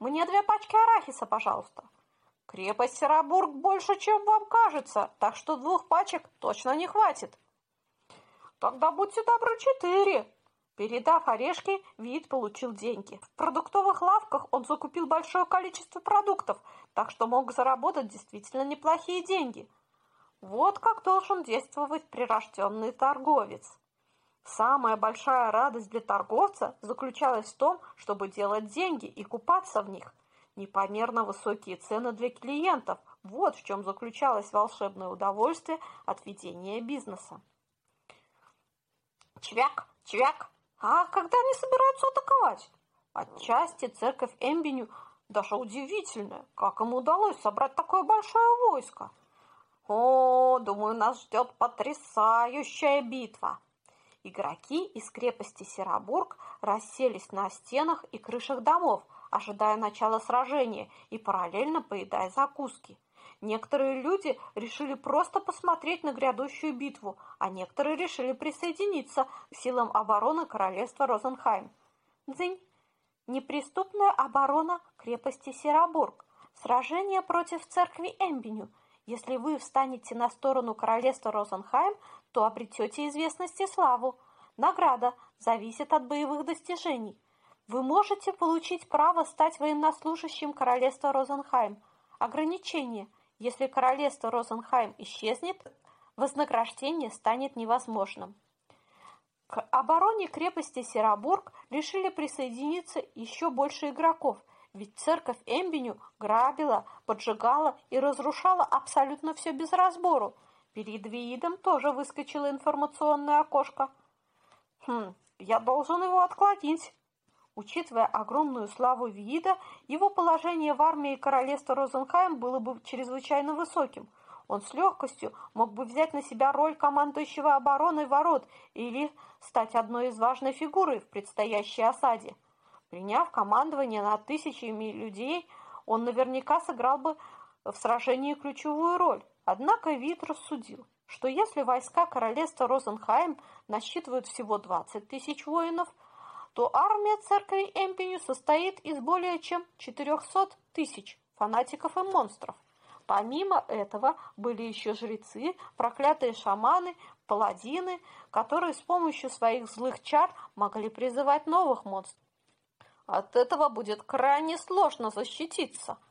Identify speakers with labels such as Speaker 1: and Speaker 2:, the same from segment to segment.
Speaker 1: Мне две пачки арахиса, пожалуйста. Крепость Серобург больше, чем вам кажется, так что двух пачек точно не хватит. Тогда будьте добры четыре. Передав орешки, Вид получил деньги. В продуктовых лавках он закупил большое количество продуктов, так что мог заработать действительно неплохие деньги. Вот как должен действовать прирожденный торговец. Самая большая радость для торговца заключалась в том, чтобы делать деньги и купаться в них. Непомерно высокие цены для клиентов – вот в чем заключалось волшебное удовольствие от ведения бизнеса. Чвяк, чвяк. А когда они собираются атаковать? Отчасти церковь Эмбеню даже удивительная, как им удалось собрать такое большое войско. О, думаю, нас ждет потрясающая битва. Игроки из крепости Серобург расселись на стенах и крышах домов, ожидая начала сражения и параллельно поедая закуски. Некоторые люди решили просто посмотреть на грядущую битву, а некоторые решили присоединиться к силам обороны королевства Розенхайм. Дзынь. Неприступная оборона крепости Серобург. Сражение против церкви Эмбеню. Если вы встанете на сторону королевства Розенхайм, то обретете известность и славу. Награда зависит от боевых достижений. Вы можете получить право стать военнослужащим королевства Розенхайм. Ограничение – если королевство Розенхайм исчезнет, вознаграждение станет невозможным. К обороне крепости Серобург решили присоединиться еще больше игроков, ведь церковь Эмбеню грабила, поджигала и разрушала абсолютно все без разбору. Перед Виидом тоже выскочило информационное окошко. Хм, я должен его отклонить. Учитывая огромную славу Виида, его положение в армии королевства Розенхайм было бы чрезвычайно высоким. Он с легкостью мог бы взять на себя роль командующего обороной ворот или стать одной из важной фигуры в предстоящей осаде. Приняв командование над тысячами людей, он наверняка сыграл бы в сражении ключевую роль. Однако Вид рассудил, что если войска королевства Розенхайм насчитывают всего 20 тысяч воинов – то армия церкви Эмпеню состоит из более чем 400 тысяч фанатиков и монстров. Помимо этого были еще жрецы, проклятые шаманы, паладины, которые с помощью своих злых чар могли призывать новых монстров. От этого будет крайне сложно защититься –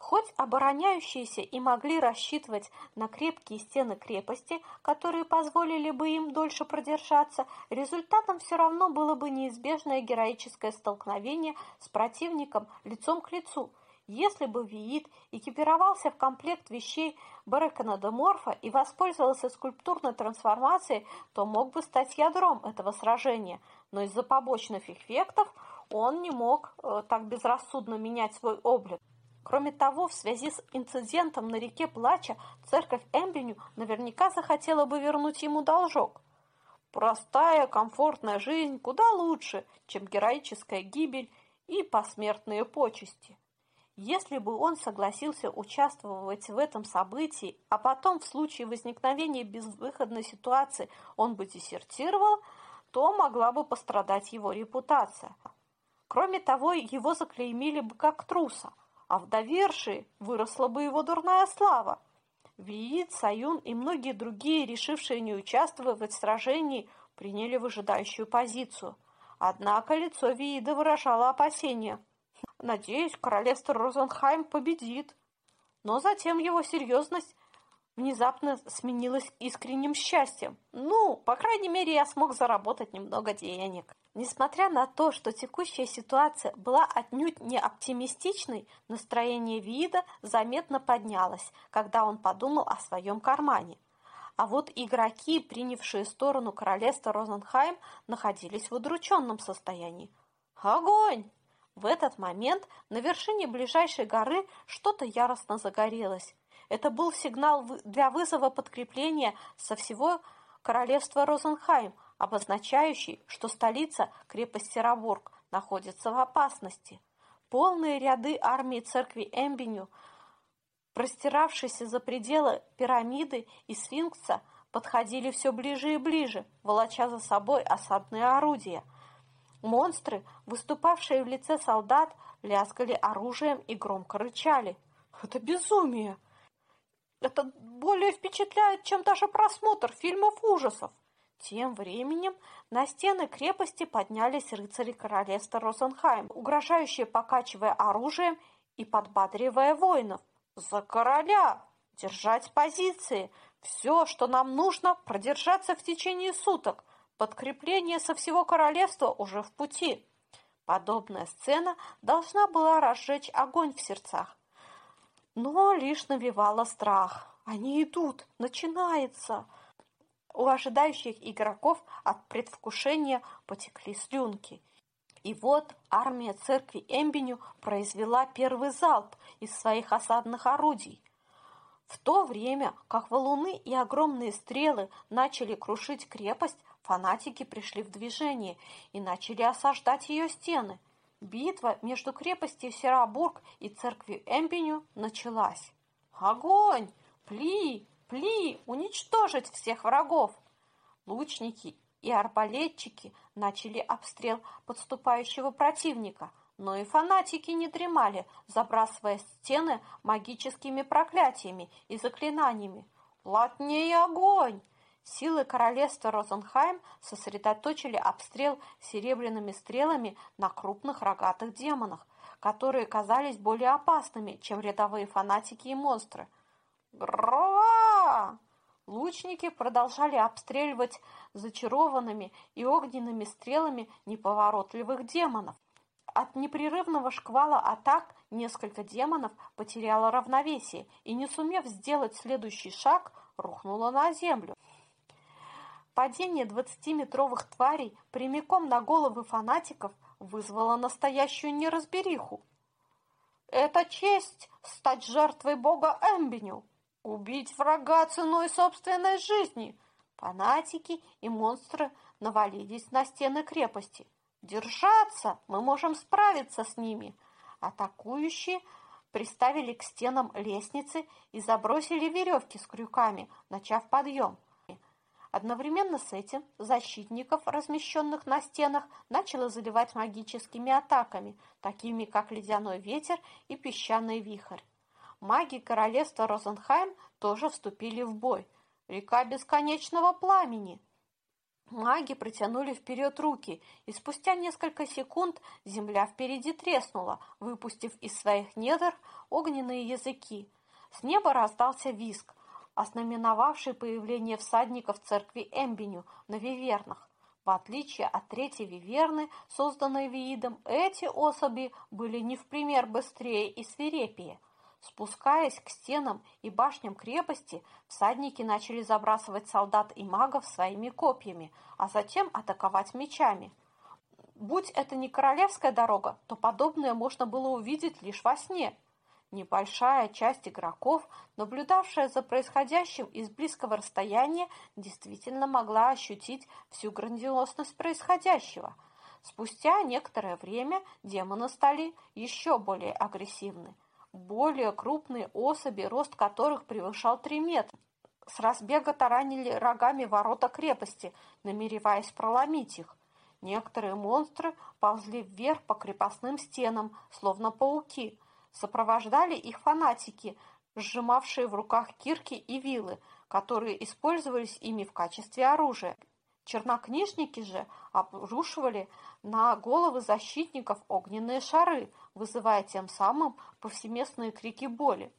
Speaker 1: Хоть обороняющиеся и могли рассчитывать на крепкие стены крепости, которые позволили бы им дольше продержаться, результатом все равно было бы неизбежное героическое столкновение с противником лицом к лицу. Если бы Виит экипировался в комплект вещей Бараканадоморфа и воспользовался скульптурной трансформацией, то мог бы стать ядром этого сражения, но из-за побочных эффектов он не мог э, так безрассудно менять свой облик. Кроме того, в связи с инцидентом на реке Плача, церковь Эмбеню наверняка захотела бы вернуть ему должок. Простая, комфортная жизнь куда лучше, чем героическая гибель и посмертные почести. Если бы он согласился участвовать в этом событии, а потом в случае возникновения безвыходной ситуации он бы десертировал, то могла бы пострадать его репутация. Кроме того, его заклеймили бы как труса, а в довершии выросла бы его дурная слава. Виит, Саюн и многие другие, решившие не участвовать в сражении, приняли выжидающую позицию. Однако лицо Виида выражало опасения. «Надеюсь, королевство Розенхайм победит». Но затем его серьезность внезапно сменилась искренним счастьем. «Ну, по крайней мере, я смог заработать немного денег». Несмотря на то, что текущая ситуация была отнюдь не оптимистичной, настроение вида заметно поднялось, когда он подумал о своем кармане. А вот игроки, принявшие сторону королевства Розенхайм, находились в удрученном состоянии. Огонь! В этот момент на вершине ближайшей горы что-то яростно загорелось. Это был сигнал для вызова подкрепления со всего королевства Розенхайм – обозначающий, что столица, крепость Серобург, находится в опасности. Полные ряды армии церкви Эмбеню, простиравшиеся за пределы пирамиды и сфинкса, подходили все ближе и ближе, волоча за собой осадные орудия. Монстры, выступавшие в лице солдат, лязгали оружием и громко рычали. Это безумие! Это более впечатляет, чем даже просмотр фильмов ужасов. Тем временем на стены крепости поднялись рыцари королевства Розенхайм, угрожающие покачивая оружием и подбадривая воинов. «За короля! Держать позиции! Все, что нам нужно, продержаться в течение суток. Подкрепление со всего королевства уже в пути». Подобная сцена должна была разжечь огонь в сердцах, но лишь навевала страх. «Они идут! Начинается!» У ожидающих игроков от предвкушения потекли слюнки. И вот армия церкви Эмбеню произвела первый залп из своих осадных орудий. В то время, как валуны и огромные стрелы начали крушить крепость, фанатики пришли в движение и начали осаждать ее стены. Битва между крепостью Серабург и церковью Эмбеню началась. «Огонь! Пли! Пли! Уничтожить всех врагов!» Лучники и арбалетчики начали обстрел подступающего противника, но и фанатики не дремали, забрасывая стены магическими проклятиями и заклинаниями. «Плотнее огонь!» Силы королевства Розенхайм сосредоточили обстрел серебряными стрелами на крупных рогатых демонах, которые казались более опасными, чем рядовые фанатики и монстры – Грова! Лучники продолжали обстреливать зачарованными и огненными стрелами неповоротливых демонов. От непрерывного шквала атак несколько демонов потеряло равновесие и, не сумев сделать следующий шаг, рухнуло на землю. Падение двадцатиметровых тварей прямиком на головы фанатиков вызвало настоящую неразбериху. «Это честь стать жертвой бога Эмбеню!» Убить врага ценой собственной жизни. Фанатики и монстры навалились на стены крепости. Держаться! Мы можем справиться с ними. Атакующие приставили к стенам лестницы и забросили веревки с крюками, начав подъем. Одновременно с этим защитников, размещенных на стенах, начало заливать магическими атаками, такими как ледяной ветер и песчаный вихрь. Маги королевства Розенхайм тоже вступили в бой. Река бесконечного пламени. Маги протянули вперед руки, и спустя несколько секунд земля впереди треснула, выпустив из своих недр огненные языки. С неба раздался виск, ознаменовавший появление всадников церкви Эмбеню на Вивернах. В отличие от третьей Виверны, созданной Виидом, эти особи были не в пример быстрее и свирепее – Спускаясь к стенам и башням крепости, всадники начали забрасывать солдат и магов своими копьями, а затем атаковать мечами. Будь это не королевская дорога, то подобное можно было увидеть лишь во сне. Небольшая часть игроков, наблюдавшая за происходящим из близкого расстояния, действительно могла ощутить всю грандиозность происходящего. Спустя некоторое время демоны стали еще более агрессивны более крупные особи, рост которых превышал три метра. С разбега таранили рогами ворота крепости, намереваясь проломить их. Некоторые монстры ползли вверх по крепостным стенам, словно пауки. Сопровождали их фанатики, сжимавшие в руках кирки и вилы, которые использовались ими в качестве оружия. Чернокнижники же обрушивали на головы защитников огненные шары, вызывая тем самым повсеместные крики боли.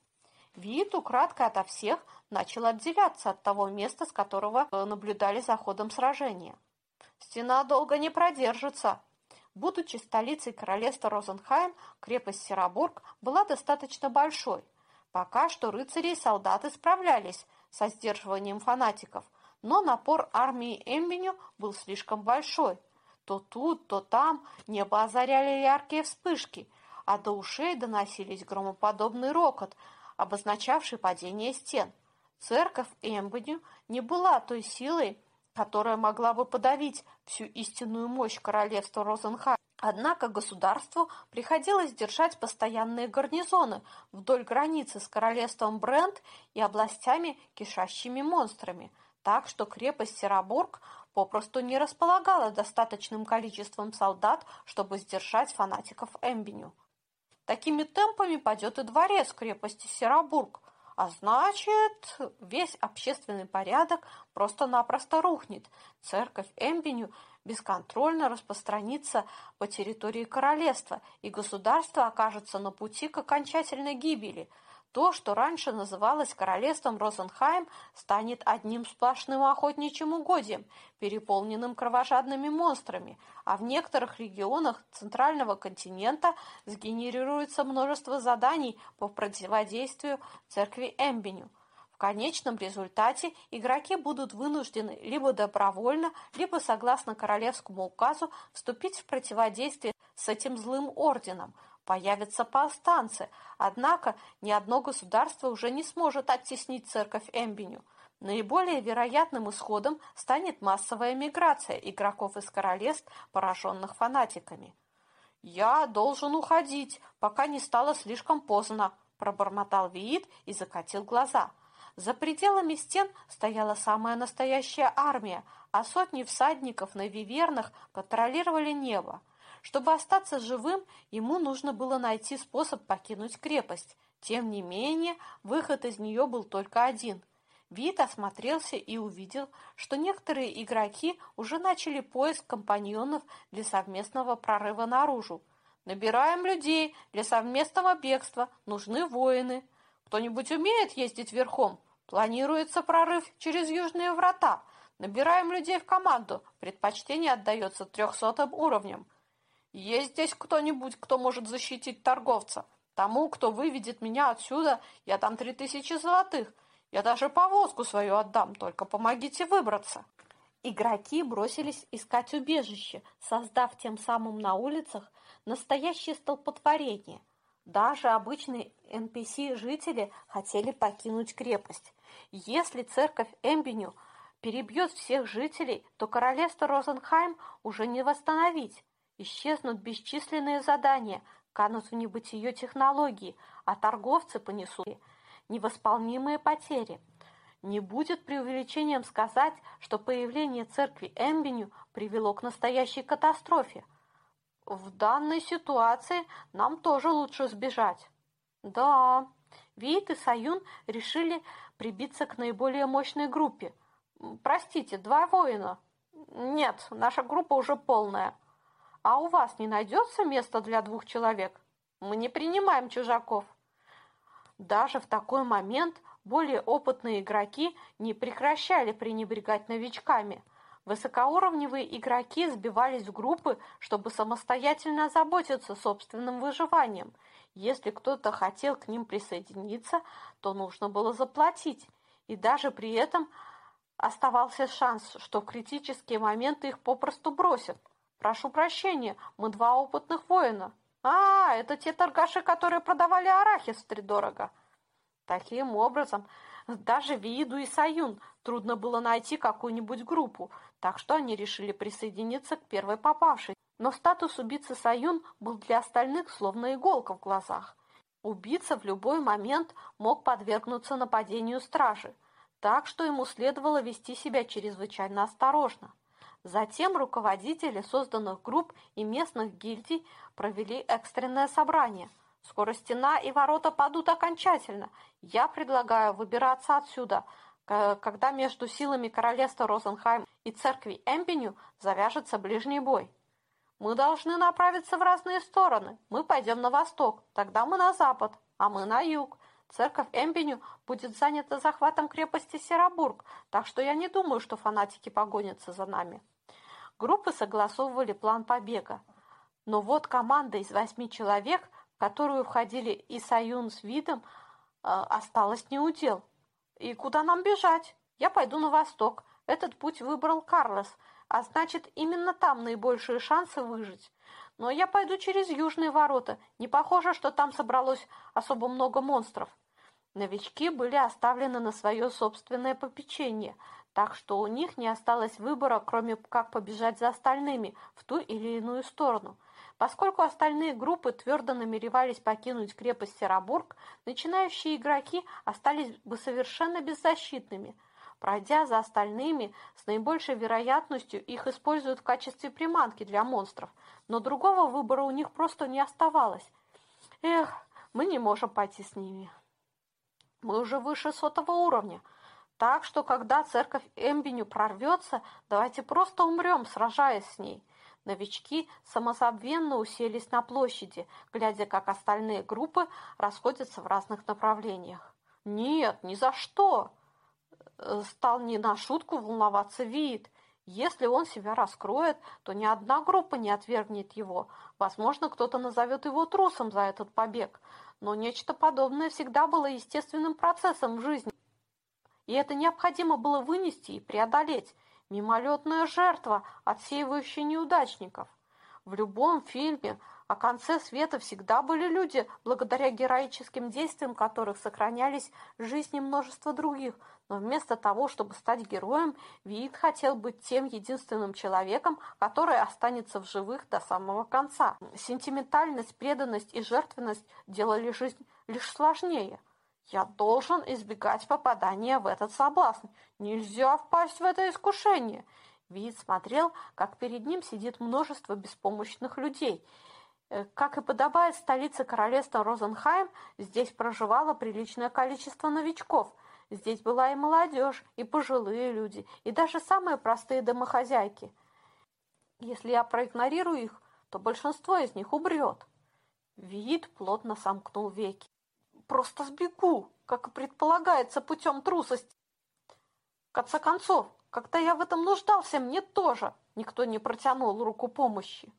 Speaker 1: Вид украдкой ото всех начал отделяться от того места, с которого наблюдали за ходом сражения. Стена долго не продержится. Будучи столицей королевства Розенхайм, крепость Серобург была достаточно большой. Пока что рыцари и солдаты справлялись со сдерживанием фанатиков – но напор армии Эмбеню был слишком большой. То тут, то там небо озаряли яркие вспышки, а до ушей доносились громоподобный рокот, обозначавший падение стен. Церковь Эмбеню не была той силой, которая могла бы подавить всю истинную мощь королевства Розенхайм. Однако государству приходилось держать постоянные гарнизоны вдоль границы с королевством Брент и областями, кишащими монстрами – так что крепость Серобург попросту не располагала достаточным количеством солдат, чтобы сдержать фанатиков Эмбеню. Такими темпами пойдет и дворец крепости Серобург, а значит, весь общественный порядок просто-напросто рухнет. Церковь Эмбеню бесконтрольно распространится по территории королевства, и государство окажется на пути к окончательной гибели – то, что раньше называлось королевством Розенхайм, станет одним сплошным охотничьим угодьем, переполненным кровожадными монстрами, а в некоторых регионах центрального континента сгенерируется множество заданий по противодействию церкви Эмбеню. В конечном результате игроки будут вынуждены либо добровольно, либо согласно королевскому указу вступить в противодействие с этим злым орденом – Появятся повстанцы, однако ни одно государство уже не сможет оттеснить церковь Эмбеню. Наиболее вероятным исходом станет массовая миграция игроков из королевств, пораженных фанатиками. «Я должен уходить, пока не стало слишком поздно», – пробормотал Виит и закатил глаза. За пределами стен стояла самая настоящая армия, а сотни всадников на вивернах контролировали небо. Чтобы остаться живым, ему нужно было найти способ покинуть крепость. Тем не менее, выход из нее был только один. Вид осмотрелся и увидел, что некоторые игроки уже начали поиск компаньонов для совместного прорыва наружу. «Набираем людей для совместного бегства, нужны воины. Кто-нибудь умеет ездить верхом? Планируется прорыв через южные врата. Набираем людей в команду, предпочтение отдается трехсотым уровням. Есть здесь кто-нибудь, кто может защитить торговца? Тому, кто выведет меня отсюда, я дам три тысячи золотых. Я даже повозку свою отдам, только помогите выбраться. Игроки бросились искать убежище, создав тем самым на улицах настоящее столпотворение. Даже обычные NPC-жители хотели покинуть крепость. Если церковь Эмбеню перебьет всех жителей, то королевство Розенхайм уже не восстановить. Исчезнут бесчисленные задания, канут в небытие технологии, а торговцы понесут невосполнимые потери. Не будет преувеличением сказать, что появление церкви Эмбеню привело к настоящей катастрофе. В данной ситуации нам тоже лучше сбежать. Да, Вит и Саюн решили прибиться к наиболее мощной группе. Простите, два воина. Нет, наша группа уже полная. А у вас не найдется места для двух человек? Мы не принимаем чужаков. Даже в такой момент более опытные игроки не прекращали пренебрегать новичками. Высокоуровневые игроки сбивались в группы, чтобы самостоятельно озаботиться собственным выживанием. Если кто-то хотел к ним присоединиться, то нужно было заплатить. И даже при этом оставался шанс, что в критические моменты их попросту бросят. Прошу прощения, мы два опытных воина. А, это те торгаши, которые продавали арахис втридорого. Таким образом, даже Виду и Саюн трудно было найти какую-нибудь группу, так что они решили присоединиться к первой попавшей. Но статус убийцы Саюн был для остальных словно иголка в глазах. Убийца в любой момент мог подвергнуться нападению стражи, так что ему следовало вести себя чрезвычайно осторожно. Затем руководители созданных групп и местных гильдий провели экстренное собрание. Скоро стена и ворота падут окончательно. Я предлагаю выбираться отсюда, когда между силами королевства Розенхайм и церкви Эмбеню завяжется ближний бой. Мы должны направиться в разные стороны. Мы пойдем на восток, тогда мы на запад, а мы на юг. Церковь Эмбеню будет занята захватом крепости Серобург, так что я не думаю, что фанатики погонятся за нами. Группы согласовывали план побега. Но вот команда из восьми человек, в которую входили и Саюн с видом, э, осталась неудел. И куда нам бежать? Я пойду на восток. Этот путь выбрал Карлос, а значит, именно там наибольшие шансы выжить. Но я пойду через южные ворота. Не похоже, что там собралось особо много монстров. Новички были оставлены на свое собственное попечение – так что у них не осталось выбора, кроме как побежать за остальными в ту или иную сторону. Поскольку остальные группы твердо намеревались покинуть крепость Серобург, начинающие игроки остались бы совершенно беззащитными. Пройдя за остальными, с наибольшей вероятностью их используют в качестве приманки для монстров, но другого выбора у них просто не оставалось. Эх, мы не можем пойти с ними. Мы уже выше сотого уровня. Так что, когда церковь Эмбиню прорвется, давайте просто умрем, сражаясь с ней. Новички самозабвенно уселись на площади, глядя, как остальные группы расходятся в разных направлениях. «Нет, ни за что!» э, Стал не на шутку волноваться вид. Если он себя раскроет, то ни одна группа не отвергнет его. Возможно, кто-то назовет его трусом за этот побег. Но нечто подобное всегда было естественным процессом в жизни. И это необходимо было вынести и преодолеть. Мимолетная жертва, отсеивающая неудачников. В любом фильме о конце света всегда были люди, благодаря героическим действиям которых сохранялись жизни множества других. Но вместо того, чтобы стать героем, Виит хотел быть тем единственным человеком, который останется в живых до самого конца. Сентиментальность, преданность и жертвенность делали жизнь лишь сложнее – я должен избегать попадания в этот соблазн. Нельзя впасть в это искушение. Вид смотрел, как перед ним сидит множество беспомощных людей. Э, как и подобает столице королевства Розенхайм, здесь проживало приличное количество новичков. Здесь была и молодежь, и пожилые люди, и даже самые простые домохозяйки. Если я проигнорирую их, то большинство из них умрет. Вид плотно сомкнул веки просто сбегу, как и предполагается путем трусости. В конце концов, когда я в этом нуждался, мне тоже никто не протянул руку помощи.